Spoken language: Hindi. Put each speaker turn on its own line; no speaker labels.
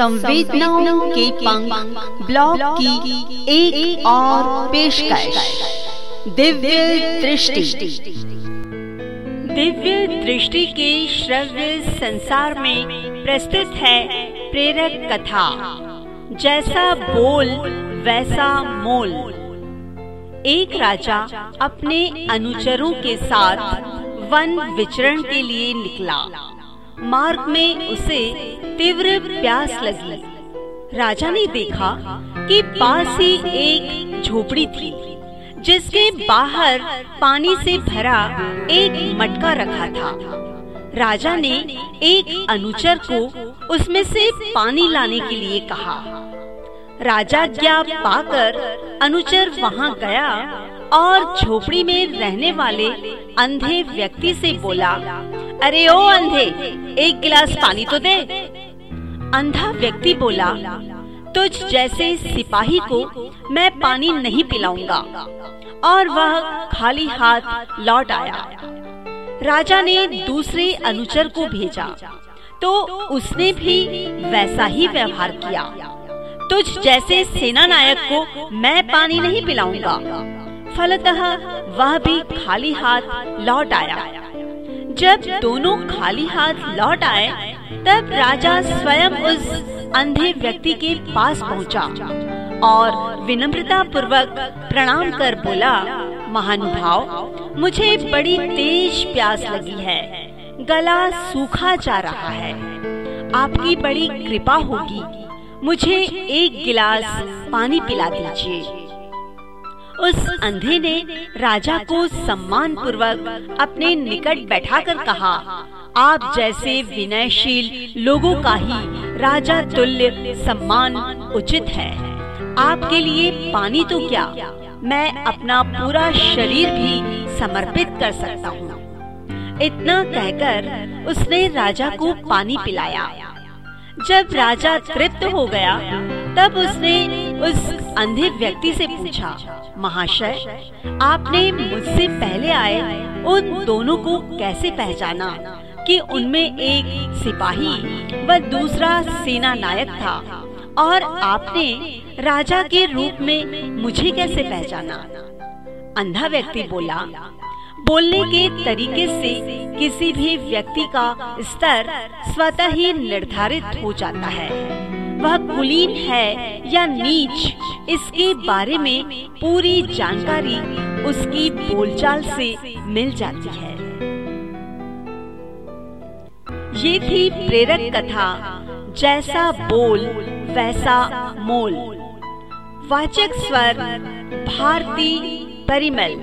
संवेदनाओं के पंख ब्लॉग की एक, एक और पेशकश। दिव्य दृष्टि। दिव्य दृष्टि के श्रव्य संसार में प्रस्तुत है प्रेरक कथा। जैसा बोल वैसा मोल। एक राजा अपने अनुचरों के साथ वन विचरण के लिए निकला। मार्ग में उसे तीव्र प्यास लगी। राजा ने देखा कि पास ही एक झोपड़ी थी, जिसके बाहर पानी से भरा एक मटका रखा था। राजा ने एक अनुचर को उसमें से पानी लाने के लिए कहा। राजा क्या पाकर अनुचर वहाँ गया और झोपड़ी में रहने वाले अंधे व्यक्ति से बोला, अरे ओ अंधे, एक गिलास पानी तो दे अंधा व्यक्ति बोला, तुझ जैसे सिपाही को मैं पानी नहीं पिलाऊँगा। और वह खाली हाथ लौट आया। राजा ने दूसरे अनुचर को भेजा तो उसने भी वैसा ही व्यवहार किया। तुझ जैसे सेना नायक को मैं पानी नहीं पिलाऊँगा। फलतः वह भी खाली हाथ लौट आया। जब दोनों खाली हाथ लौट आए तब राजा स्वयं उस अंधे व्यक्ति के पास पहुँचा और विनम्रता पूर्वक प्रणाम कर बोला, महानुभाव, मुझे बड़ी तेज प्यास लगी है। गला सूखा जा रहा है। आपकी बड़ी कृपा होगी। मुझे एक गिलास पानी पिला दीजिए उस अंधे ने राजा को सम्मान पूर्वक अपने निकट बैठाकर कहा आप जैसे विनयशील लोगों का ही राजा तुल्य सम्मान उचित है। आपके लिए पानी तो क्या? मैं अपना पूरा शरीर भी समर्पित कर सकता हूँ। इतना कहकर उसने राजा को पानी पिलाया। जब राजा तृप्त हो गया, तब उसने उस अंधे व्यक्ति से पूछा, महाशय, आपने मुझसे पहले आए उन दोनों को कैसे पहचाना? कि उनमें एक सिपाही व दूसरा सेना नायक था और आपने राजा के रूप में मुझे कैसे पहचाना? अंधा व्यक्ति बोला, बोलने के तरीके से किसी भी व्यक्ति का स्तर स्वतः ही निर्धारित हो जाता है। वह कुलीन है या नीच, इसके बारे में पूरी जानकारी उसकी बोलचाल से मिल जाती है। ये थी प्रेरक कथा। जैसा बोल वैसा मोल। वाचक स्वर भारती परिमल।